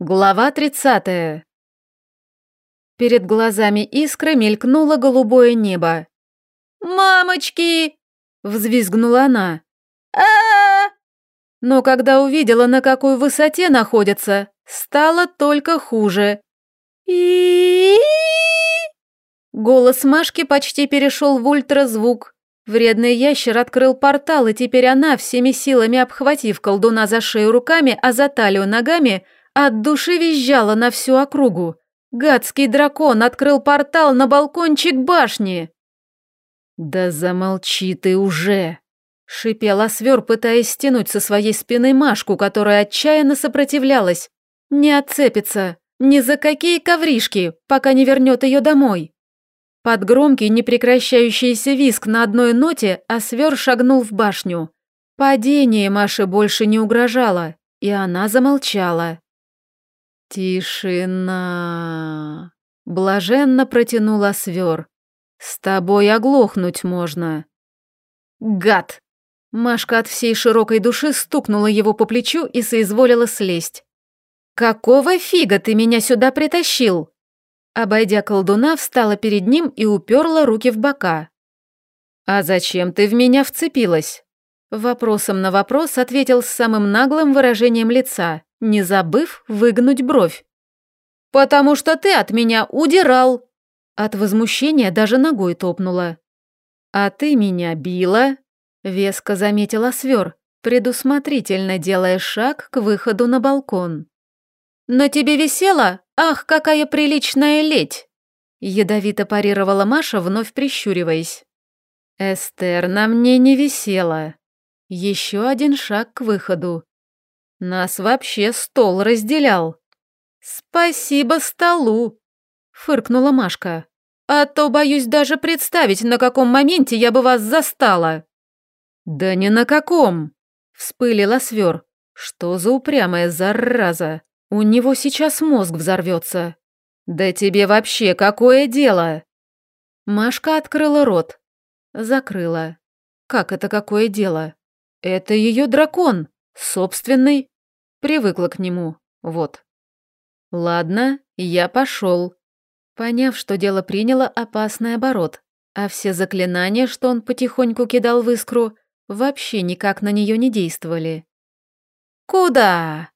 Глава 30. Перед глазами искры мелькнуло голубое небо. «Мамочки!» — взвизгнула она. а, Но когда увидела, на какой высоте находится, стало только хуже. и Голос Машки почти перешел в ультразвук. Вредный ящер открыл портал, и теперь она, всеми силами обхватив колдуна за шею руками, а за талию ногами, — от души визжала на всю округу. Гадский дракон открыл портал на балкончик башни. «Да замолчи ты уже!» — шипела свер, пытаясь стянуть со своей спины Машку, которая отчаянно сопротивлялась. «Не отцепится, ни за какие ковришки, пока не вернет ее домой». Под громкий, непрекращающийся виск на одной ноте Освер шагнул в башню. Падение Маше больше не угрожало, и она замолчала. «Тишина!» — блаженно протянула свер. «С тобой оглохнуть можно». «Гад!» Машка от всей широкой души стукнула его по плечу и соизволила слезть. «Какого фига ты меня сюда притащил?» Обойдя колдуна, встала перед ним и уперла руки в бока. «А зачем ты в меня вцепилась?» Вопросом на вопрос ответил с самым наглым выражением лица не забыв выгнуть бровь. «Потому что ты от меня удирал!» От возмущения даже ногой топнула. «А ты меня била?» — веско заметила свер, предусмотрительно делая шаг к выходу на балкон. «Но тебе весело? Ах, какая приличная ледь!» Ядовито парировала Маша, вновь прищуриваясь. «Эстер, на мне не висела». Еще один шаг к выходу. Нас вообще стол разделял. Спасибо столу, фыркнула Машка. А то боюсь даже представить, на каком моменте я бы вас застала. Да ни на каком, вспылила свер. Что за упрямая зараза? У него сейчас мозг взорвется. Да тебе вообще какое дело? Машка открыла рот. Закрыла. Как это какое дело? Это ее дракон. Собственный. Привыкла к нему. Вот. Ладно, я пошел. Поняв, что дело приняло опасный оборот, а все заклинания, что он потихоньку кидал в искру, вообще никак на нее не действовали. «Куда?»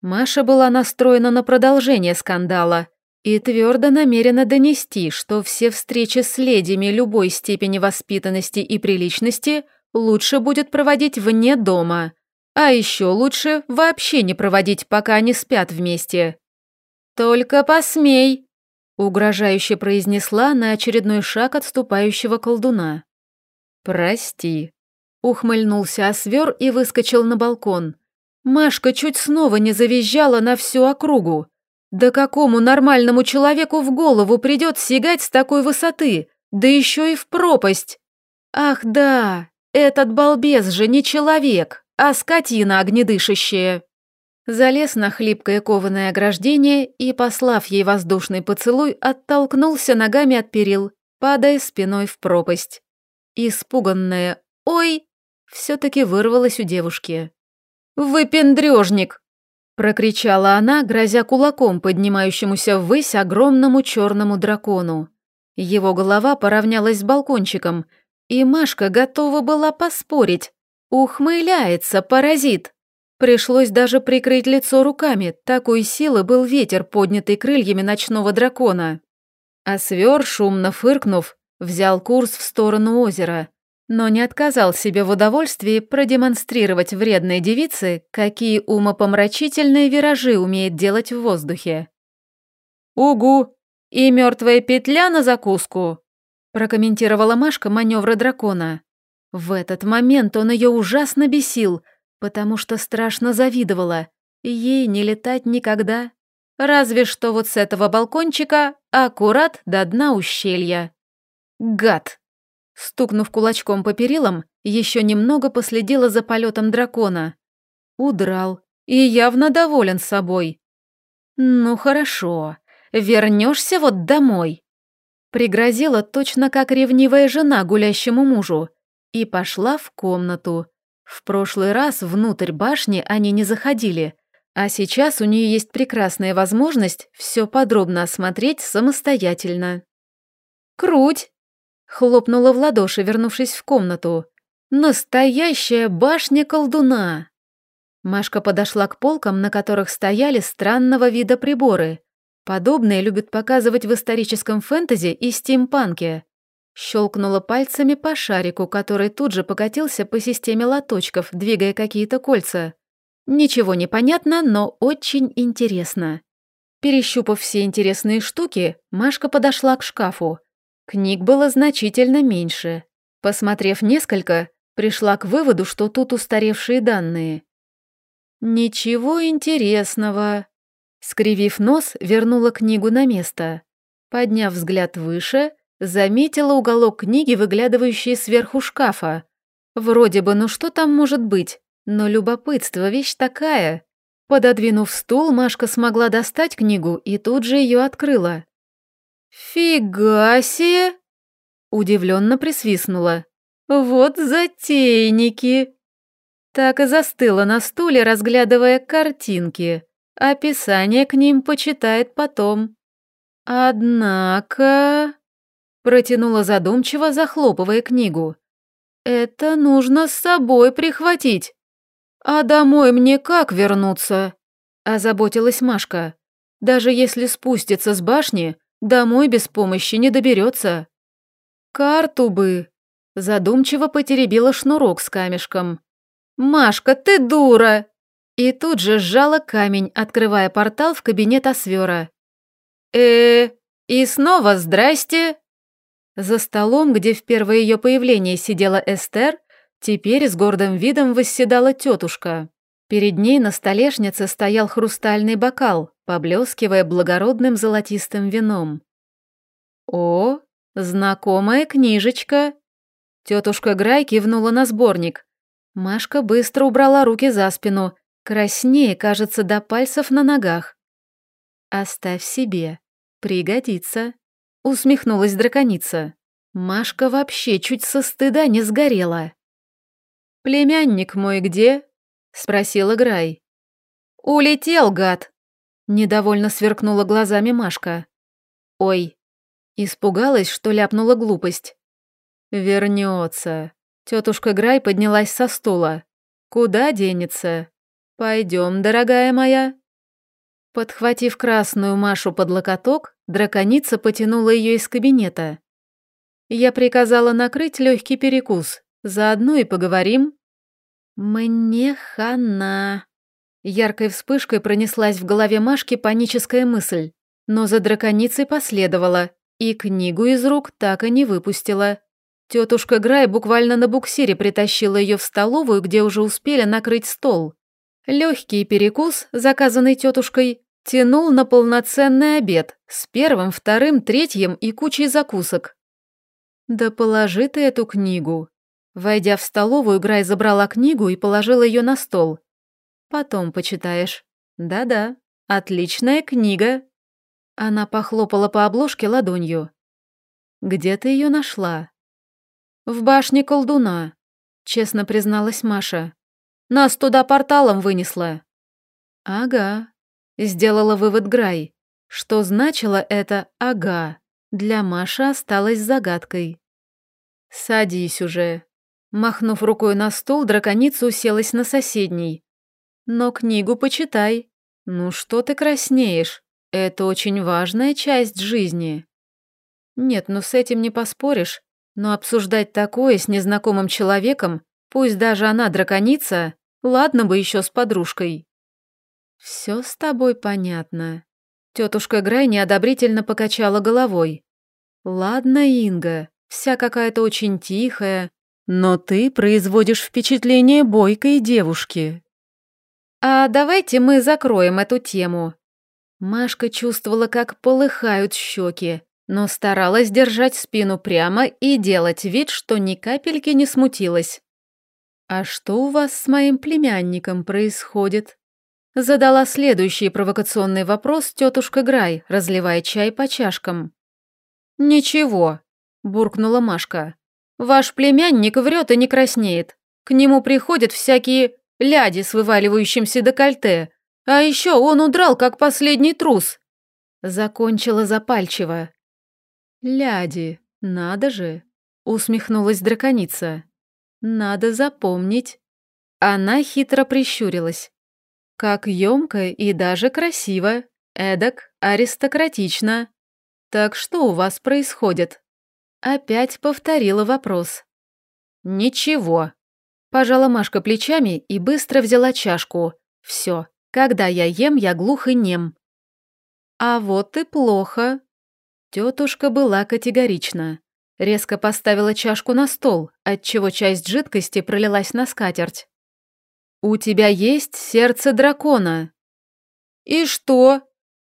Маша была настроена на продолжение скандала и твердо намерена донести, что все встречи с ледями любой степени воспитанности и приличности лучше будет проводить вне дома, а еще лучше вообще не проводить, пока они спят вместе. «Только посмей!» — угрожающе произнесла на очередной шаг отступающего колдуна. «Прости», — ухмыльнулся Освер и выскочил на балкон. Машка чуть снова не завизжала на всю округу. Да какому нормальному человеку в голову придет сигать с такой высоты, да еще и в пропасть? Ах да, этот балбес же не человек, а скотина огнедышащая. Залез на хлипкое кованое ограждение и, послав ей воздушный поцелуй, оттолкнулся ногами от перил, падая спиной в пропасть. Испуганная «Ой!» все-таки вырвалась у девушки. «Выпендрежник!» — прокричала она, грозя кулаком поднимающемуся ввысь огромному черному дракону. Его голова поравнялась с балкончиком — и Машка готова была поспорить. Ухмыляется, паразит. Пришлось даже прикрыть лицо руками, такой силы был ветер, поднятый крыльями ночного дракона. А свер, шумно фыркнув, взял курс в сторону озера, но не отказал себе в удовольствии продемонстрировать вредной девице, какие умопомрачительные виражи умеет делать в воздухе. «Угу! И мертвая петля на закуску!» Прокомментировала Машка маневры дракона. В этот момент он ее ужасно бесил, потому что страшно завидовала. Ей не летать никогда. Разве что вот с этого балкончика аккурат до дна ущелья. Гад! Стукнув кулачком по перилам, еще немного последила за полетом дракона. Удрал и явно доволен собой. Ну хорошо, вернешься вот домой. Пригрозила точно как ревнивая жена гулящему мужу и пошла в комнату. В прошлый раз внутрь башни они не заходили, А сейчас у нее есть прекрасная возможность все подробно осмотреть самостоятельно. «Круть!» — хлопнула в ладоши, вернувшись в комнату. «Настоящая башня колдуна!» Машка подошла к полкам, на которых стояли странного вида приборы. Подобные любят показывать в историческом фэнтези и стимпанке. Щелкнула пальцами по шарику, который тут же покатился по системе лоточков, двигая какие-то кольца. Ничего не понятно, но очень интересно. Перещупав все интересные штуки, Машка подошла к шкафу. Книг было значительно меньше. Посмотрев несколько, пришла к выводу, что тут устаревшие данные. «Ничего интересного». Скривив нос, вернула книгу на место. Подняв взгляд выше, заметила уголок книги, выглядывающий сверху шкафа. Вроде бы, ну что там может быть? Но любопытство — вещь такая. Пододвинув стул, Машка смогла достать книгу и тут же ее открыла. «Фига себе!» Удивленно присвистнула. «Вот затейники!» Так и застыла на стуле, разглядывая картинки. Описание к ним почитает потом. «Однако...» Протянула задумчиво, захлопывая книгу. «Это нужно с собой прихватить. А домой мне как вернуться?» Озаботилась Машка. «Даже если спустится с башни, домой без помощи не доберется. «Карту бы!» Задумчиво потеребила шнурок с камешком. «Машка, ты дура!» И тут же сжала камень, открывая портал в кабинет Освера. э и снова здрасте!» За столом, где в первое ее появление сидела Эстер, теперь с гордым видом восседала тетушка. Перед ней на столешнице стоял хрустальный бокал, поблескивая благородным золотистым вином. «О, знакомая книжечка!» Тетушка Грай кивнула на сборник. Машка быстро убрала руки за спину, краснее, кажется, до пальцев на ногах. «Оставь себе, пригодится», Усмехнулась драконица. Машка вообще чуть со стыда не сгорела. «Племянник мой где?» — спросила Грай. «Улетел, гад!» — недовольно сверкнула глазами Машка. «Ой!» — испугалась, что ляпнула глупость. «Вернется!» — тетушка Грай поднялась со стула. «Куда денется? Пойдем, дорогая моя!» Подхватив красную Машу под локоток, драконица потянула ее из кабинета. Я приказала накрыть легкий перекус, заодно и поговорим. Мне хана. Яркой вспышкой пронеслась в голове Машки паническая мысль, но за драконицей последовала, и книгу из рук так и не выпустила. Тетушка Грай буквально на буксире притащила ее в столовую, где уже успели накрыть стол. Легкий перекус, заказанный тетушкой, тянул на полноценный обед с первым, вторым, третьим и кучей закусок. «Да положи ты эту книгу». Войдя в столовую, Грай забрала книгу и положила ее на стол. «Потом почитаешь». «Да-да, отличная книга». Она похлопала по обложке ладонью. «Где ты ее нашла?» «В башне колдуна», — честно призналась Маша. «Нас туда порталом вынесло». «Ага», Сделала вывод Грай. Что значило это «ага»? Для Маши осталось загадкой. «Садись уже». Махнув рукой на стол, драконица уселась на соседний. «Но книгу почитай. Ну что ты краснеешь? Это очень важная часть жизни». Нет, ну с этим не поспоришь, но обсуждать такое с незнакомым человеком, пусть даже она драконица, ладно бы еще с подружкой. «Все с тобой понятно». Тетушка Грай неодобрительно покачала головой. «Ладно, Инга, вся какая-то очень тихая, но ты производишь впечатление бойкой девушки». «А давайте мы закроем эту тему». Машка чувствовала, как полыхают щеки, но старалась держать спину прямо и делать вид, что ни капельки не смутилась. «А что у вас с моим племянником происходит?» Задала следующий провокационный вопрос тетушка Грай, разливая чай по чашкам. «Ничего», – буркнула Машка. «Ваш племянник врет и не краснеет. К нему приходят всякие ляди с вываливающимся декольте, А еще он удрал, как последний трус!» Закончила запальчиво. «Ляди, надо же!» — усмехнулась драконица. «Надо запомнить». Она хитро прищурилась. «Как ёмко и даже красиво, эдак аристократично. Так что у вас происходит?» Опять повторила вопрос. «Ничего». Пожала Машка плечами и быстро взяла чашку. Все, когда я ем, я глух и нем. А вот и плохо. Тетушка была категорична. Резко поставила чашку на стол, отчего часть жидкости пролилась на скатерть. «У тебя есть сердце дракона». «И что?»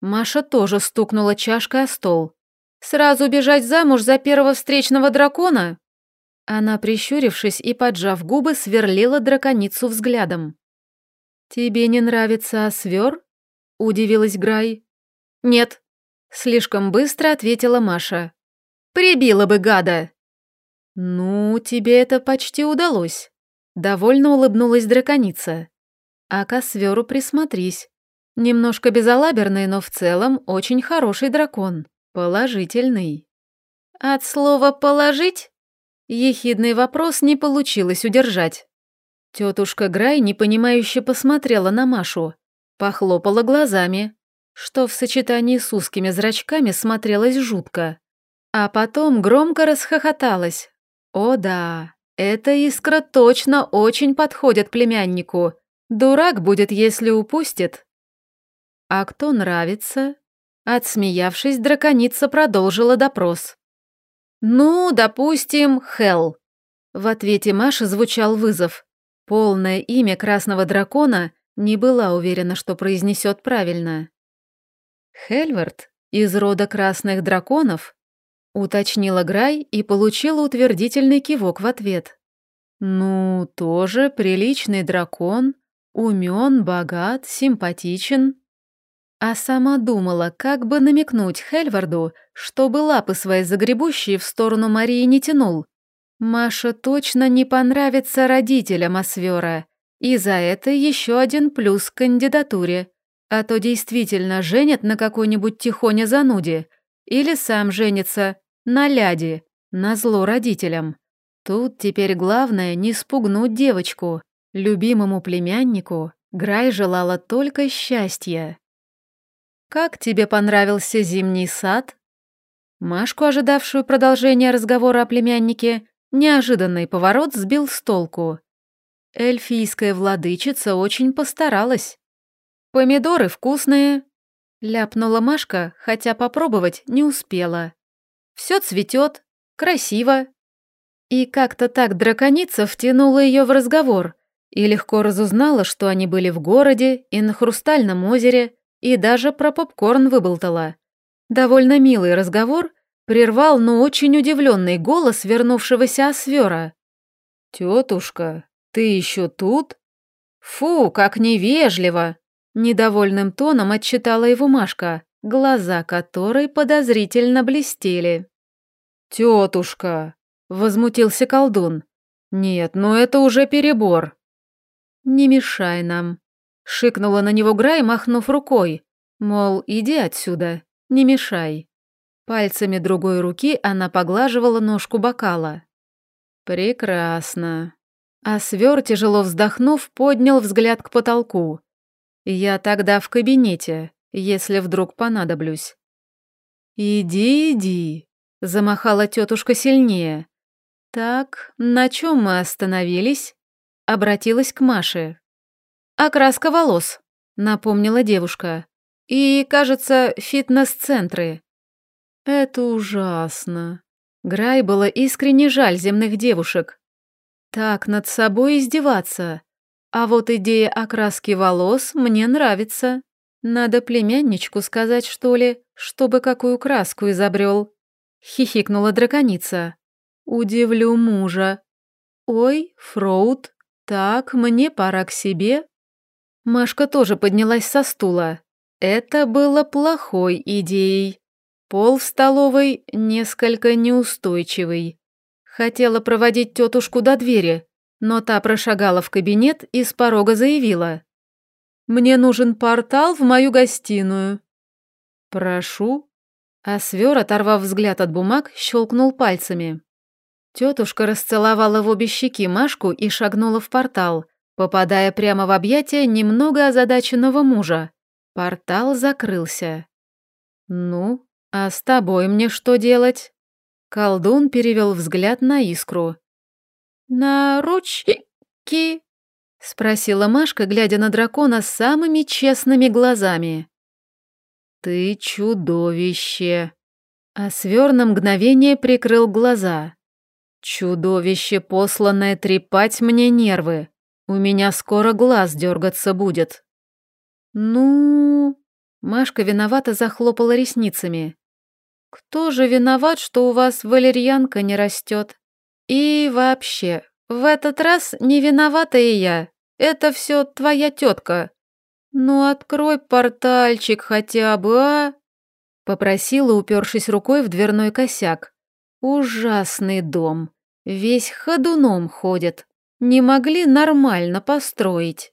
Маша тоже стукнула чашкой о стол. «Сразу бежать замуж за первого встречного дракона?» Она, прищурившись и поджав губы, сверлила драконицу взглядом. «Тебе не нравится освер?» — удивилась Грай. «Нет», — слишком быстро ответила Маша. «Прибила бы гада!» «Ну, тебе это почти удалось», — довольно улыбнулась драконица. «А к осверу присмотрись. Немножко безалаберный, но в целом очень хороший дракон. Положительный». «От слова «положить»?» Ехидный вопрос не получилось удержать. Тетушка Грай непонимающе посмотрела на Машу, похлопала глазами, что в сочетании с узкими зрачками смотрелось жутко. А потом громко расхохоталась. О да, эта искра точно очень подходит племяннику. Дурак будет, если упустит. А кто нравится? Отсмеявшись, драконица продолжила допрос. «Ну, допустим, Хелл». В ответе Маши звучал вызов. Полное имя красного дракона не была уверена, что произнесет правильно. «Хельвард? Из рода красных драконов?» Уточнила Грай и получила утвердительный кивок в ответ. «Ну, тоже приличный дракон, умен, богат, симпатичен». А сама думала, как бы намекнуть Хельварду, чтобы лапы свои загребущие в сторону Марии не тянул, Маша точно не понравится родителям Освера, и за это еще один плюс к кандидатуре. А то действительно женят на какой-нибудь тихоне зануде, или сам женится на ляде, на зло родителям. Тут теперь главное не спугнуть девочку. Любимому племяннику Грай желала только счастья. «Как тебе понравился зимний сад?» Машку, ожидавшую продолжения разговора о племяннике, Неожиданный поворот сбил с толку. Эльфийская владычица очень постаралась. «Помидоры вкусные», — ляпнула Машка, хотя попробовать не успела. «Все цветет, красиво». И как-то так драконица втянула ее в разговор и легко разузнала, что они были в городе и на Хрустальном озере, и даже про попкорн выболтала. Довольно милый разговор, Прервал, но очень удивленный голос вернувшегося Освера. «Тетушка, ты еще тут?» «Фу, как невежливо!» Недовольным тоном отчитала его Машка, глаза которой подозрительно блестели. «Тетушка!» — возмутился колдун. «Нет, ну это уже перебор». «Не мешай нам», — шикнула на него Грай, махнув рукой. Мол, иди отсюда, не мешай. Пальцами другой руки она поглаживала ножку бокала. «Прекрасно». А свер, тяжело вздохнув, поднял взгляд к потолку. «Я тогда в кабинете, если вдруг понадоблюсь». «Иди, иди», — замахала тетушка сильнее. «Так, на чем мы остановились?» — обратилась к Маше. «Окраска волос», — напомнила девушка. «И, кажется, фитнес-центры. Это ужасно. Грай было искренне жаль земных девушек. Так над собой издеваться. А вот идея окраски волос мне нравится. Надо племянничку сказать, что ли, чтобы какую краску изобрел. Хихикнула драконица. Удивлю мужа. Ой, Фроуд, так, мне пора к себе. Машка тоже поднялась со стула. Это было плохой идеей. Пол в столовой несколько неустойчивый. Хотела проводить тетушку до двери, но та прошагала в кабинет и с порога заявила. Мне нужен портал в мою гостиную». «Прошу». А свер, оторвав взгляд от бумаг, щелкнул пальцами. Тетушка расцеловала в обе щеки Машку и шагнула в портал, попадая прямо в объятия немного озадаченного мужа. Портал закрылся. «Ну, а с тобой мне что делать?» Колдун перевел взгляд на искру. «На ручки?» — спросила Машка, глядя на дракона самыми честными глазами. «Ты чудовище!» А свер на мгновение прикрыл глаза. «Чудовище, посланное трепать мне нервы. У меня скоро глаз дергаться будет». «Ну...» Машка виновато захлопала ресницами. «Кто же виноват, что у вас валерьянка не растет? И вообще, в этот раз не виновата и я. Это все твоя тетка. Ну, открой портальчик хотя бы, а?» Попросила, упершись рукой в дверной косяк. «Ужасный дом. Весь ходуном ходит. Не могли нормально построить».